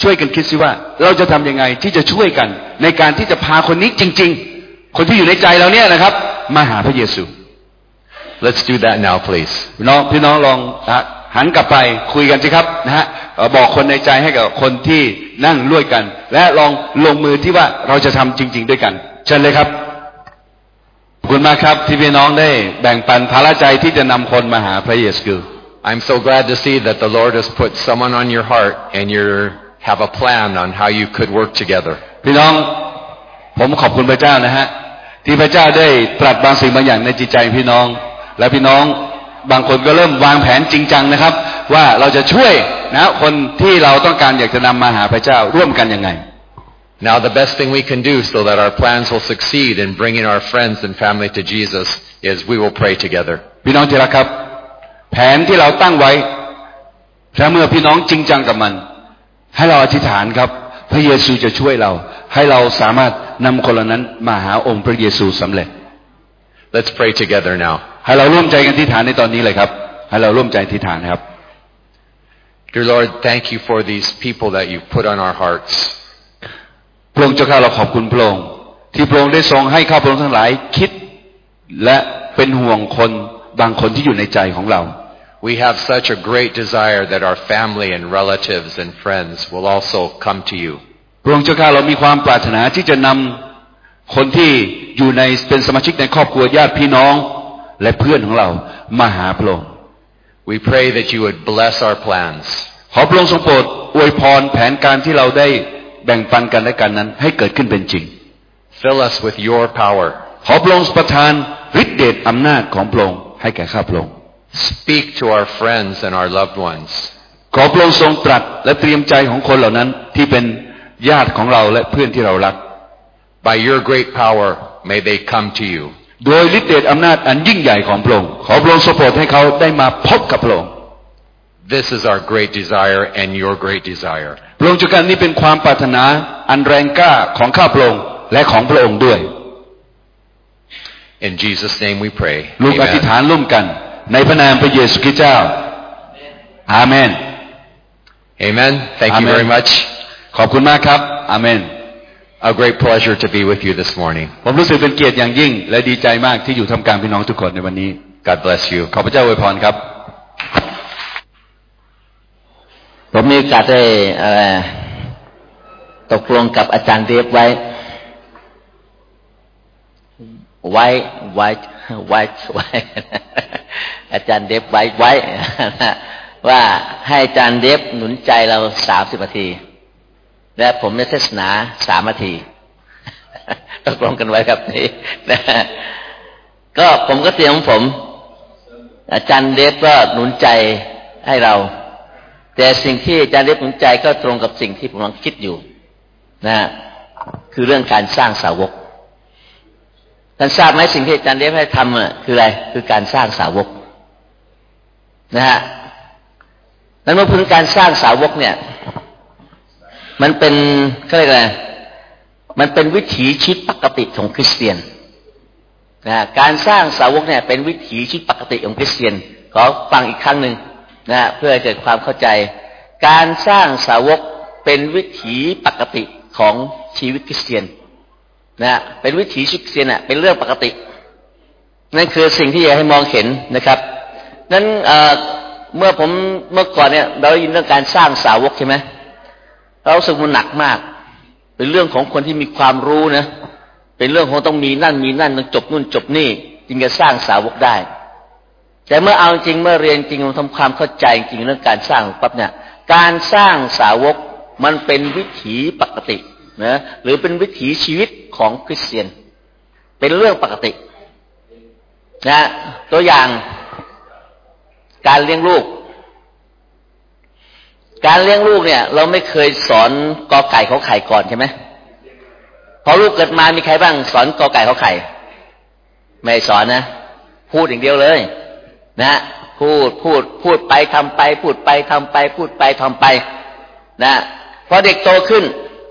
ช่วยกันคิดสิว่า เราจะทำยังไงที่จะช่วยกัน ในการที่จะพาคนนี้จริง ๆ คนที่อยู่ในใจเราเนี่ยนะครับ มาหาพระเยซู Let's do that now, please. พี่น้องพี่น้องลองนะฮะหันกลับไปคุยกันสิครับนะฮะเอ่อบอกคนในใจให้กับคนที่นั่งร่วยกัน และลองลงมือที่ว่าเราจะทำจริง ๆ ด้วยกัน เชิญเลยครับขอบคุณมากครับที่พี่น้องได้แบ่งปันภาระใจที่จะนำคนมาหาพระเยซู I'm so glad to see that the Lord has put someone on your heart and you have a plan on how you could work together. พี่น้องผมขอบคุณพระเจ้านะฮะที่พระเจ้าได้ตรัสบางสิ่งบางอย่างในจิตใจพี่น้อง และพี่น้องบางคนก็เริ่มวางแผนจริงจังนะครับ ว่าเราจะช่วยนะคนที่เราต้องการอยากจะนำมาหาพระเจ้าร่วมกันยังไง Now the best thing we can do so that our plans will succeed in bringing our friends and family to Jesus is we will pray together. พี่น้องที่รักครับ แผนที่เราตั้งไว้ถ้าเมื่อพี่น้องจริงจังกับมัน ให้เราอธิษฐานครับ พระเยซูจะช่วยเรา ให้เราสามารถนำคนเหล่านั้นมาหาองค์พระเยซูสำเร็จ Let's pray together now. ให้เราร่วมใจกันอธิษฐานในตอนนี้เลยครับ ให้เราร่วมใจอธิษฐานนะครับ Dear Lord, thank you for these people that you put on our hearts. พระองค์เจ้าข้าเราขอบคุณพระองค์ที่พระองค์ได้ทรงให้ข้าพระองค์ทั้งหลายคิดและเป็นห่วงคนบางคนที่อยู่ในใจของเรา We have such a great desire that our family and relatives and friends will also come to you. พระองค์เจ้าข้าเรามีความปรารถนาที่จะนำคนที่อยู่ในเป็นสมาชิกในครอบครัวญาติพี่น้องและเพื่อนของเรามาหาพระองค์ We pray that you would bless our plans. ขอพระองค์ทรงโปรดอวยพรแผนการที่เราได้แบ่งปันกันและกันนั้นให้เกิดขึ้นเป็นจริง Fill us with your power. ขอพระองค์ประทานฤทธิเดชอำนาจของพระองค์ให้แก่ข้าพระองค์ Speak to our friends and our loved ones. ขอพระองค์ทรงตรัสและเตรียมใจของคนเหล่านั้นที่เป็นญาติของเราและเพื่อนที่เรารัก By your great power, may they come to you. โดยฤทธิเดชอำนาจอันยิ่งใหญ่ของพระองค์ขอพระองค์ทรงโปรดให้เขาได้มาพบกับพระองค์ This is our great desire and your great desire. พระองค์เจ้าการนี้เป็นความปรารถนาอันแรงกล้าของข้าพระองค์และของพระองค์ด้วย In Jesus' name we pray. ลูกอธิษ Amen. ฐานร่วมกัน ในพระนามพระเยซูคริสต์เจ้าอาเมน Amen. Thank you Amen. very much. ขอบคุณมากครับ อาเมน A great pleasure to be with you this morning. ผมรู้สึกเป็นเกียรติอย่างยิ่ง และดีใจมากที่อยู่ทำกลางพี่น้องทุกคนในวันนี้ God bless you. ขอพระเจ้าอวยพรครับ ผมมีโอกาสได้เอ่อตกลงกับอาจารย์เดฟไว้ ไว้ไว้ ไว้ไว้อาจารย์เดฟไว้ไว้ว่าให้อาจารย์เดฟหนุนใจเราสามสิบนาที และผมจะเทศนาสามนาทีตกลงกันไว้ครับนี่ก็ผมก็เตรียมของผม อาจารย์เดฟก็หนุนใจให้เรา แต่สิ่งที่อาจารย์เดฟหนุนใจก็ตรงกับสิ่งที่ผมกำลังคิดอยู่ นะ คือเรื่องการสร้างสาวก ท่านทราบไหมสิ่งที่อาจารย์เดฟให้ทำอะคืออะไร คือการสร้างสาวก นะฮะนั้นเมื่อพูดการสร้างสาวกเนี่ย มันเป็นเขาเรียกอะไรมันเป็นวิถีชีวิตปกติของคริสเตียนนะการสร้างสาวกเนี่ยเป็นวิถีชีวิตปกติของคริสเตียนขอฟังอีกครั้งหนึ่งนะฮะเพื่อให้เกิดความเข้าใจ การสร้างสาวกเป็นวิถีปกติของชีวิตคริสเตียน นะเป็นวิถีชีวิตเตียนอะเป็นเรื่องปกติ นั่นคือสิ่งที่อยากให้มองเห็นนะครับนั้นเมื่อผมเมื่อก่อนเนี่ย เราได้ยินเรื่องการสร้างสาวกใช่ไหมเราสึกมันหนักมาก เป็นเรื่องของคนที่มีความรู้นะเป็นเรื่องของต้องมีนั่นมีนั่นต้องจบนู่นจบนี่จึงจะสร้างสาวกได้ แต่เมื่อเอาจริงเมื่อเรียนจริงเราทำความเข้าใจจริงเรื่องการสร้างปั๊บเนี่ย การสร้างสาวกมันเป็นวิถีปกติ นะหรือเป็นวิถีชีวิตของคริสเตียน เป็นเรื่องปกตินะตัวอย่างการเลี้ยงลูก การเลี้ยงลูกเนี่ย เราไม่เคยสอนกอไก่เขาไข่ก่อนใช่ไหมพอลูกเกิดมามีใครบ้าง สอนกอไก่เขาไข่ไม่สอนนะพูดอย่างเดียวเลย นะพูดพูดพูดไปทำไป พูดไปทำไป พูดไปทำไป นะพอเด็กโตขึ้น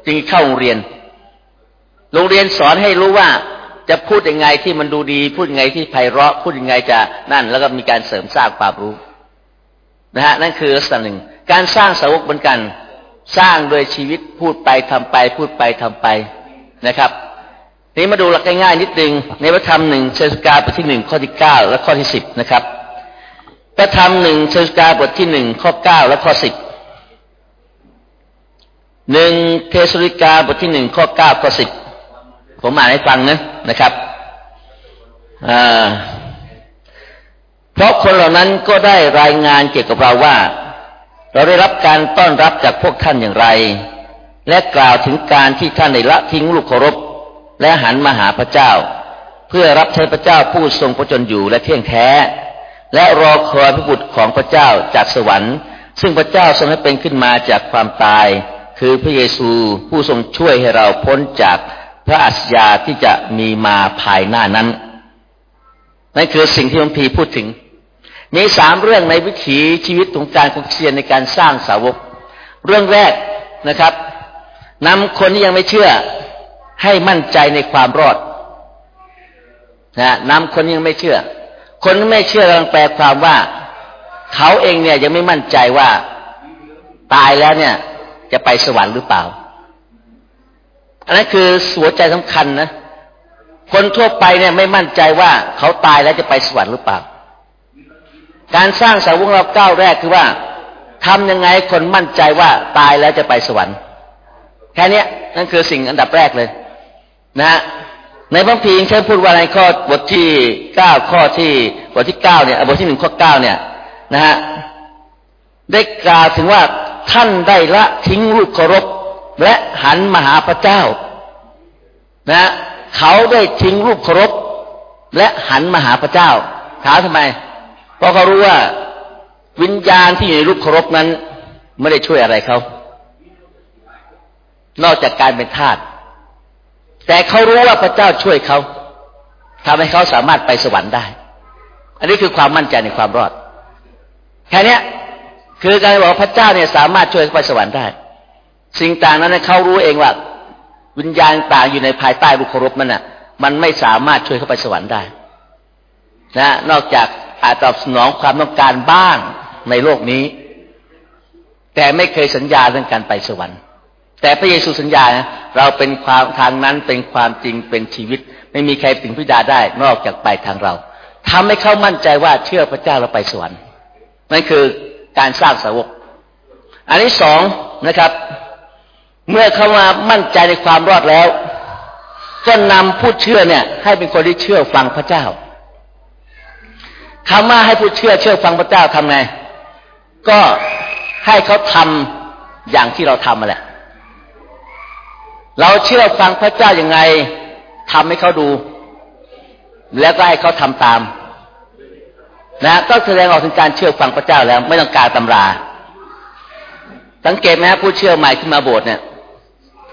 จึงเข้าโรงเรียน โรงเรียนสอนให้รู้ว่าจะพูดยังไงที่มันดูดี พูดยังไงที่ไพเราะ พูดยังไงจะนั่น แล้วก็มีการเสริมสร้างความรู้นะฮะนั่นคือส่วนหนึ่ง การสร้างสาวกเหมือนกัน สร้างโดยชีวิตพูดไปทำไป พูดไปทำไปนะครับนี้มาดูหลักง่ายๆนิดนึงในพระธรรมหนึ่งเชสกาบทที่หนึ่งข้อที่เก้าและข้อที่สิบนะครับพระธรรมหนึ่งเชสกาบทที่หนึ่งข้อเก้าและข้อสิบ หนึ่งเทสริกาบทที่หนึ่งข้อเก้าข้อสิบผมอ่านให้ฟังนะนะครับเพราะคนเหล่านั้นก็ได้รายงานเกี่ยวกับเราว่า เราได้รับการต้อนรับจากพวกท่านอย่างไร และกล่าวถึงการที่ท่านได้ละทิ้งลูกเคารพ และหันมาหาพระเจ้า เพื่อรับใช้พระเจ้าผู้ทรงพระชนอยู่และเที่ยงแท้ และรอคอยพระบุตรของพระเจ้าจากสวรรค์ ซึ่งพระเจ้าทรงให้เป็นขึ้นมาจากความตาย คือพระเยซูผู้ทรงช่วยให้เราพ้นจากพระอัศยาที่จะมีมาภายหน้านั้นนั่นคือสิ่งที่พระพีพูดถึง มีสามเรื่องในวิถีชีวิตของการคุกเชียนในการสร้างสาวก เรื่องแรกนะครับนำคนที่ยังไม่เชื่อให้มั่นใจในความรอดนะนำคนยังไม่เชื่อ คนไม่เชื่อกำลังแปลความว่า เขาเองเนี่ยยังไม่มั่นใจว่า ตายแล้วเนี่ย จะไปสวรรค์หรือเปล่า อันนั้นคือหัวใจสำคัญนะคนทั่วไปเนี่ยไม่มั่นใจว่าเขาตายแล้วจะไปสวรรค์หรือเปล่า การสร้างสาวกเราก้าวแรกคือว่าทำยังไงคนมั่นใจว่าตายแล้วจะไปสวรรค์ แค่นี้นั่นคือสิ่งอันดับแรกเลย นะในพระพีเช่นพูดว่าในข้อบทที่เก้าข้อที่บทที่เก้าเนี่ยบทที่หนึ่งข้อเก้าเนี่ย นะฮะได้กล่าวถึงว่า ท่านได้ละทิ้งรูปเคารพและหันมาหาพระเจ้า นะเขาได้ทิ้งรูปเคารพและหันมาหาพระเจ้า ถามทำไม เพราะเขารู้ว่า วิญญาณที่อยู่ในรูปเคารพนั้น ไม่ได้ช่วยอะไรเขา นอกจากการเป็นทาส แต่เขารู้ว่าพระเจ้าช่วยเขาทำให้เขาสามารถไปสวรรค์ได้ อันนี้คือความมั่นใจในความรอด แค่นี้ คือการบอกพระเจ้าเนี่ยสามารถช่วยเขาไปสวรรค์ได้ สิ่งต่างนั้นเขารู้เองว่า วิญญาณต่างอยู่ในภายใต้บุคคลรบมันน่ะ มันไม่สามารถช่วยเขาไปสวรรค์ได้นะนอกจากอาจตอบสนองความต้องการบ้างในโลกนี้ แต่ไม่เคยสัญญาเรื่องการไปสวรรค์ แต่พระเยซูสัญญานะเราเป็นความทางนั้นเป็นความจริงเป็นชีวิต ไม่มีใครถึงพิดาได้ นอกจากไปทางเราทำให้เขามั่นใจว่าเชื่อพระเจ้าเราไปสวรรค์นั่นคือ การสร้างสาวก อันที่สองนะครับ เมื่อเขามามั่นใจในความรอดแล้ว ก็นำผู้เชื่อเนี่ย ให้เป็นคนที่เชื่อฟังพระเจ้าคำว่าให้ผู้เชื่อเชื่อฟังพระเจ้าทำไง ก็ให้เขาทำอย่างที่เราทำมาแหละ เราเชื่อฟังพระเจ้ายัางไงทำให้เขาดู แล้วก็ให้เขาทำตาม นะก็แสดงออกถึงการเชื่อฟังพระเจ้าแล้ว ไม่ต้องการตำรา สังเกตไหมผู้เชื่อใหม่ที่มาโบสถ์เนี่ย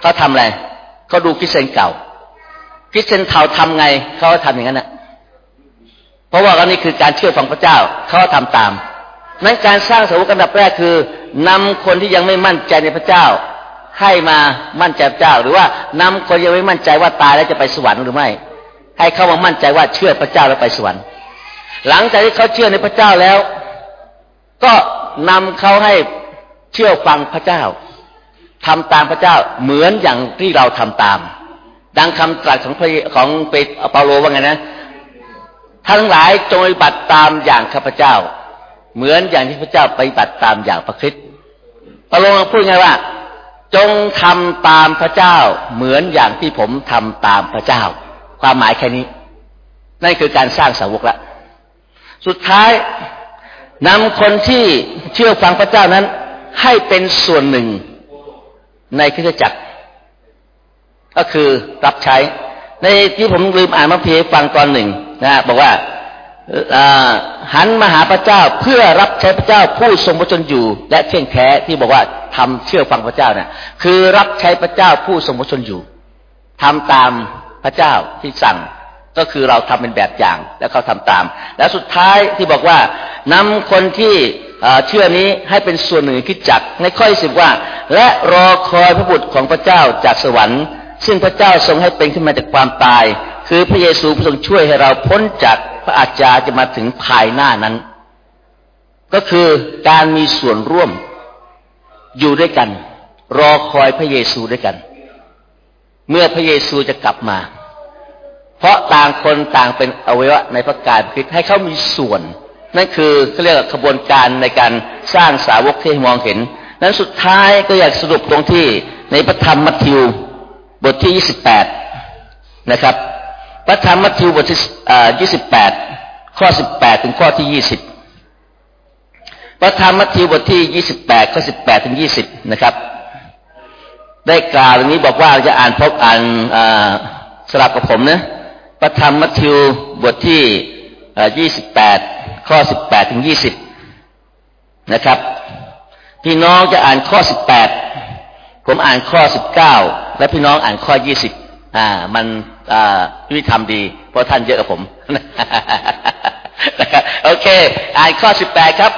เขาทำอะไรเขาดูคิดเซนเก่าคิดเซนเทาทำไงเขาก็ทำอย่างนั้นนะเพราะว่าอันนี้คือการเชื่อฟังพระเจ้าเขาทำตามนั้นการสร้างสาวกอันดับแรกคือนำคนที่ยังไม่มั่นใจในพระเจ้า ให้มามั่นใจเจ้า หรือว่านำคนยังไม่มั่นใจว่าตายแล้วจะไปสวรรค์หรือไม่ ให้เขามามั่นใจว่าเชื่อพระเจ้าแล้วไปสวรรค์ หลังจากที่เขาเชื่อในพระเจ้าแล้ว ก็นำเขาให้เชื่อฟังพระเจ้าทำตามพระเจ้าเหมือนอย่างที่เราทำตาม ดังคำตรัสของของเปเปาโลว่าไงนะทั้งหลายจงปฏิบัติตามอย่างข้าพเจ้า เหมือนอย่างที่พระเจ้าปฏิบัติตามอย่างพระคริสต์เปาโลพูดไงว่า จงทำตามพระเจ้า เหมือนอย่างที่ผมทำตามพระเจ้า ความหมายแค่นี้ นั่นคือการสร้างสาวกละ สุดท้ายนำคนที่เชื่อฟังพระเจ้านั้น ให้เป็นส่วนหนึ่งในคริสตจักร ก็คือรับใช้ ในที่ผมลืมอ่านมาเพียฟังตอนหนึ่งนะบอกว่าหันมาหาพระเจ้าเพื่อรับใช้พระเจ้าผู้ทรงพระชนอยู่ และเที่ยงแท้ที่บอกว่าทำเชื่อฟังพระเจ้าเนี่ยคือรับใช้พระเจ้าผู้ทรงพระชนอยู่ทำตามพระเจ้าที่สั่ง ก็คือเราทำเป็นแบบอย่างแล้วเขาทำตาม และสุดท้ายที่บอกว่านำคนที่เชื่อนี้ให้เป็นส่วนหนึ่งคิดจักในข้อที่สิบว่า และรอคอยพระบุตรของพระเจ้าจากสวรรค์ ซึ่งพระเจ้าทรงให้เป็นขึ้นมาจากความตาย คือพระเยซูทรงช่วยให้เราพ้นจากพระอาจารย์จะมาถึงภายหน้านั้น ก็คือการมีส่วนร่วมอยู่ด้วยกัน รอคอยพระเยซูด้วยกัน เมื่อพระเยซูจะกลับมา เพราะต่างคนต่างเป็นอวัยวะในพระกายคริสให้เขามีส่วน นั่นคือเขาเรียกขบวนการในการสร้างสาวกที่มองเห็น นั้นสุดท้ายก็อยากสรุปตรงที่ในพระธรรมมัทธิวบทที่ 28 นะครับ พระธรรมมัทธิวบทที่28 ข้อ 18 ถึงข้อที่ 20 พระธรรมมัทธิวบทที่ 28 ข้อ 18 ถึง 20 นะครับ ได้กล่าวอย่างนี้บอกว่าจะอ่านพบอ่านสลับกับผมนะ พระธรรมมัทธิวบทที่ 28 ข้อสิบแปดถึงยี่สิบนะครับ พี่น้องจะอ่านข้อสิบแปดผมอ่านข้อสิบเก้าและพี่น้องอ่านข้อยี่สิบอ่า มันอ่ายุติธรรมดี เพราะท่านเยอะกว่าผมนะครับโอเค อ่านข้อสิบแปดครับ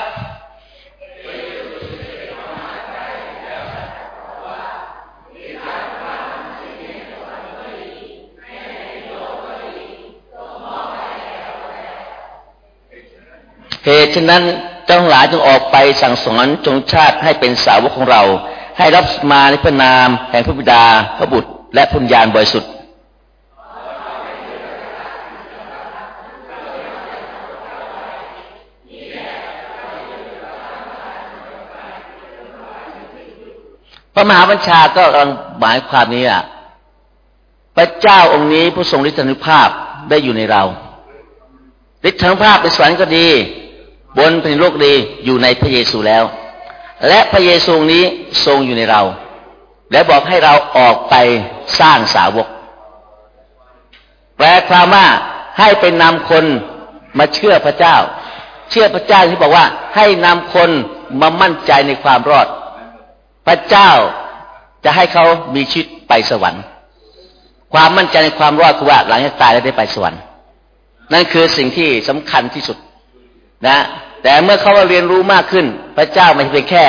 เหตุฉะนั้นเจ้าหลายจงออกไปสั่งสอนจงชาติให้เป็นสาวกของเรา ให้รับมาในพระนามแห่งพระบิดาพระบุตร และพุญญาณบริสุทธิ์พระมหาบัญชาก็กำลังหมายความนี้อะ พระเจ้าองค์นี้ผู้ทรงฤทธานุภาพได้อยู่ในเรา ฤทธานุภาพเป็นสวรรค์ก็ดี บนเป็นโลกดีอยู่ในพระเยซูแล้ว และพระเยซูนี้ทรงอยู่ในเรา และบอกให้เราออกไปสร้างสาวก แปลความว่าให้เป็นนำคนมาเชื่อพระเจ้า เชื่อพระเจ้าที่บอกว่า ให้นำคนมามั่นใจในความรอด พระเจ้าจะให้เขามีชีวิตไปสวรรค์ ความมั่นใจในความรอดคือว่าหลังจากตายแล้วได้ไปสวรรค์ นั่นคือสิ่งที่สำคัญที่สุด นะ แต่เมื่อเขาเรียนรู้มากขึ้น พระเจ้าไม่ใช่แค่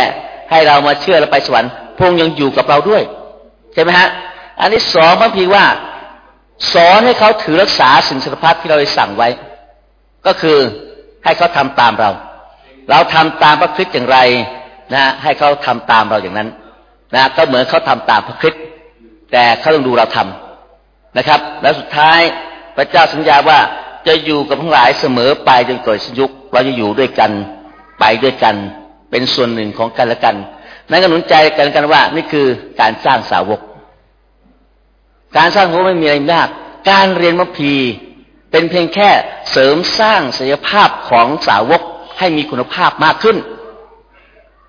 ให้เรามาเชื่อแล้วไปสวรรค์พงยังอยู่กับเราด้วย ใช่ไหมฮะ อันนี้สอนพระพีว่า สอนให้เขาถือรักษาสิ่งสารพัดที่เราได้สั่งไว้ ก็คือให้เขาทำตามเรา เราทำตามพระคริสต์อย่างไรนะให้เขาทำตามเราอย่างนั้นนะก็เหมือนเขาทำตามพระคริสต์แต่เขาต้องดูเราทำนะครับ แล้วสุดท้ายพระเจ้าสัญญาว่า จะอยู่กับทั้งหลายเสมอไปจนกว่ายุคเราจะอยู่ด้วยกันไปด้วยกัน เป็นส่วนหนึ่งของกันและกัน นั่นก็หนุนใจกันกันว่า นี่คือการสร้างสาวก การสร้างสาวกไม่มีอะไรมากการเรียนมัพพีเป็นเพียงแค่เสริมสร้างศักยภาพของสาวกให้มีคุณภาพมากขึ้น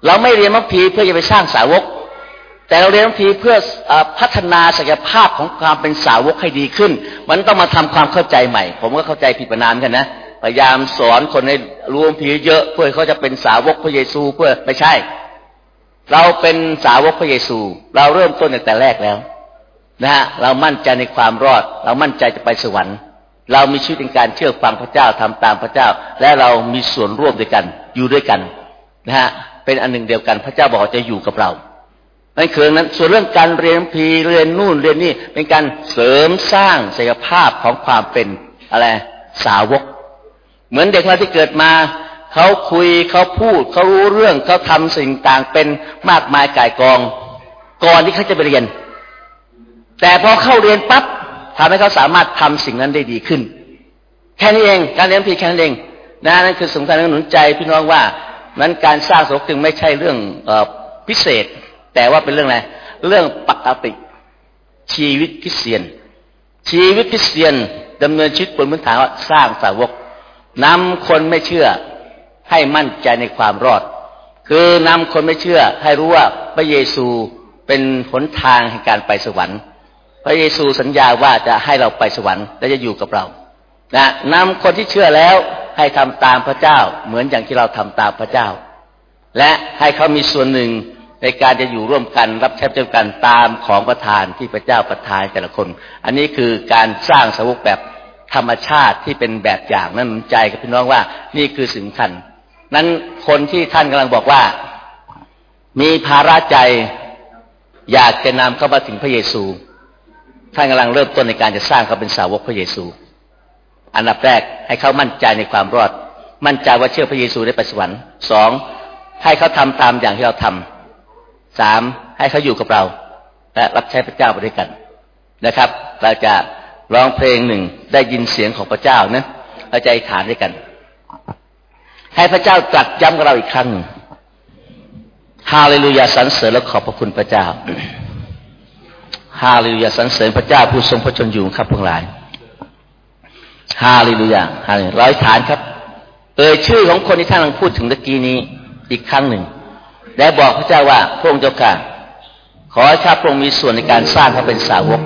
เราไม่เรียนมัพพีเพื่อจะไปสร้างสาวก แต่เราเรียนทีเพื่อพัฒนาศักยภาพของความเป็นสาวกให้ดีขึ้น มันต้องมาทำความเข้าใจใหม่ ผมก็เข้าใจผิดประนามกันนะพยายามสอนคนให้รู้พีเยอะเพื่อเขาจะเป็นสาวกพระเยซูเพื่อไม่ใช่ เราเป็นสาวกพระเยซู เราเริ่มต้นตั้งแต่แรกแล้วนะฮะเรามั่นใจในความรอด เรามั่นใจจะไปสวรรค์ เรามีชีวิตในการเชื่อฟังพระเจ้าทำตามพระเจ้า และเรามีส่วนร่วมด้วยกันอยู่ด้วยกันนะฮะเป็นอันหนึ่งเดียวกันพระเจ้าบอกจะอยู่กับเรา นั่นคือนั้นส่วนเรื่องการเรียนพีเรียนนู่นเรียนนี่เป็นการเสริมสร้างศักยภาพของความเป็นอะไรสาวก เหมือนเด็กเราที่เกิดมาเขาคุยเขาพูดเขารู้เรื่องเขาทำสิ่งต่างเป็นมากมายกายกอง ก่อนที่เขาจะไปเรียน แต่พอเข้าเรียนปั๊บทำให้เขาสามารถทำสิ่งนั้นได้ดีขึ้น แค่นี้เองการเรียนพีแค่นั้นเองนะนั่นคือสำคัญหนุนใจพี่น้องว่านั้นการสร้างสาวกจึงไม่ใช่เรื่องพิเศษ แต่ว่าเป็นเรื่องอะไร เรื่องปกติ ชีวิตคริสเตียน ชีวิตคริสเตียนดำเนินชีวิตบนพื้นฐานว่าสร้างสาวกนำคนไม่เชื่อให้มั่นใจในความรอด คือนำคนไม่เชื่อ ให้รู้ว่าพระเยซูเป็นหนทางแห่งการไปสวรรค์ พระเยซูสัญญาว่าจะให้เราไปสวรรค์และจะอยู่กับเรานะนำคนที่เชื่อแล้วให้ทำตามพระเจ้าเหมือนอย่างที่เราทำตามพระเจ้า และให้เขามีส่วนหนึ่ง ในการจะอยู่ร่วมกันรับใช้เจ้ากันตามของประทานที่พระเจ้าประทานแต่ละคน อันนี้คือการสร้างสาวกแบบธรรมชาติที่เป็นแบบอย่างนั่นใจกับพี่น้องว่านี่คือสิ่งสำคัญนั้นคนที่ท่านกำลังบอกว่า มีภาระใจอยากจะนำเข้ามาถึงพระเยซู ท่านกำลังเริ่มต้นในการจะสร้างเขาเป็นสาวกพระเยซู อันดับแรกให้เขามั่นใจในความรอด มั่นใจว่าเชื่อพระเยซูได้ไปสวรรค์สองให้เขาทำตามอย่างที่เราทำ สามให้เขาอยู่กับเรา และรับใช้พระเจ้าไปด้วยกันนะครับ เราจะร้องเพลงหนึ่งได้ยินเสียงของพระเจ้านะเราจะอธิษฐานด้วยกัน ให้พระเจ้าตรัสย้ำกับเราอีกครั้งฮาเลลูยาสรรเสริญและขอบพระคุณพระเจ้าฮาเลลูยาสรรเสริญพระเจ้าผู้ทรงพระชนอยู่ครับพวกหลายฮาเลลูยาฮาเลลูยาร้อยฐานครับ เอ่ยชื่อของคนที่ท่านกำลังพูดถึงตะกี้นี้อีกครั้งหนึ่ง และบอกพระเจ้าว่าพระองค์เจ้าค่ะ ขอให้ข้าพระองค์มีส่วนในการสร้างเขาเป็นสาวก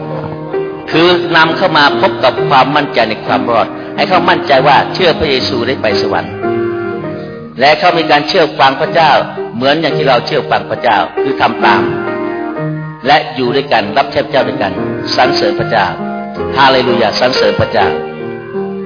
คือนำเข้ามาพบกับความมั่นใจในความรอด ให้เขามั่นใจว่าเชื่อพระเยซูได้ไปสวรรค์ และเขามีการเชื่อฟังพระเจ้า เหมือนอย่างที่เราเชื่อฟังพระเจ้าคือทำตาม และอยู่ด้วยกันรับใช้พระเจ้าด้วยกันสรรเสริญพระเจ้าฮาเลลูยาสรรเสริญพระเจ้า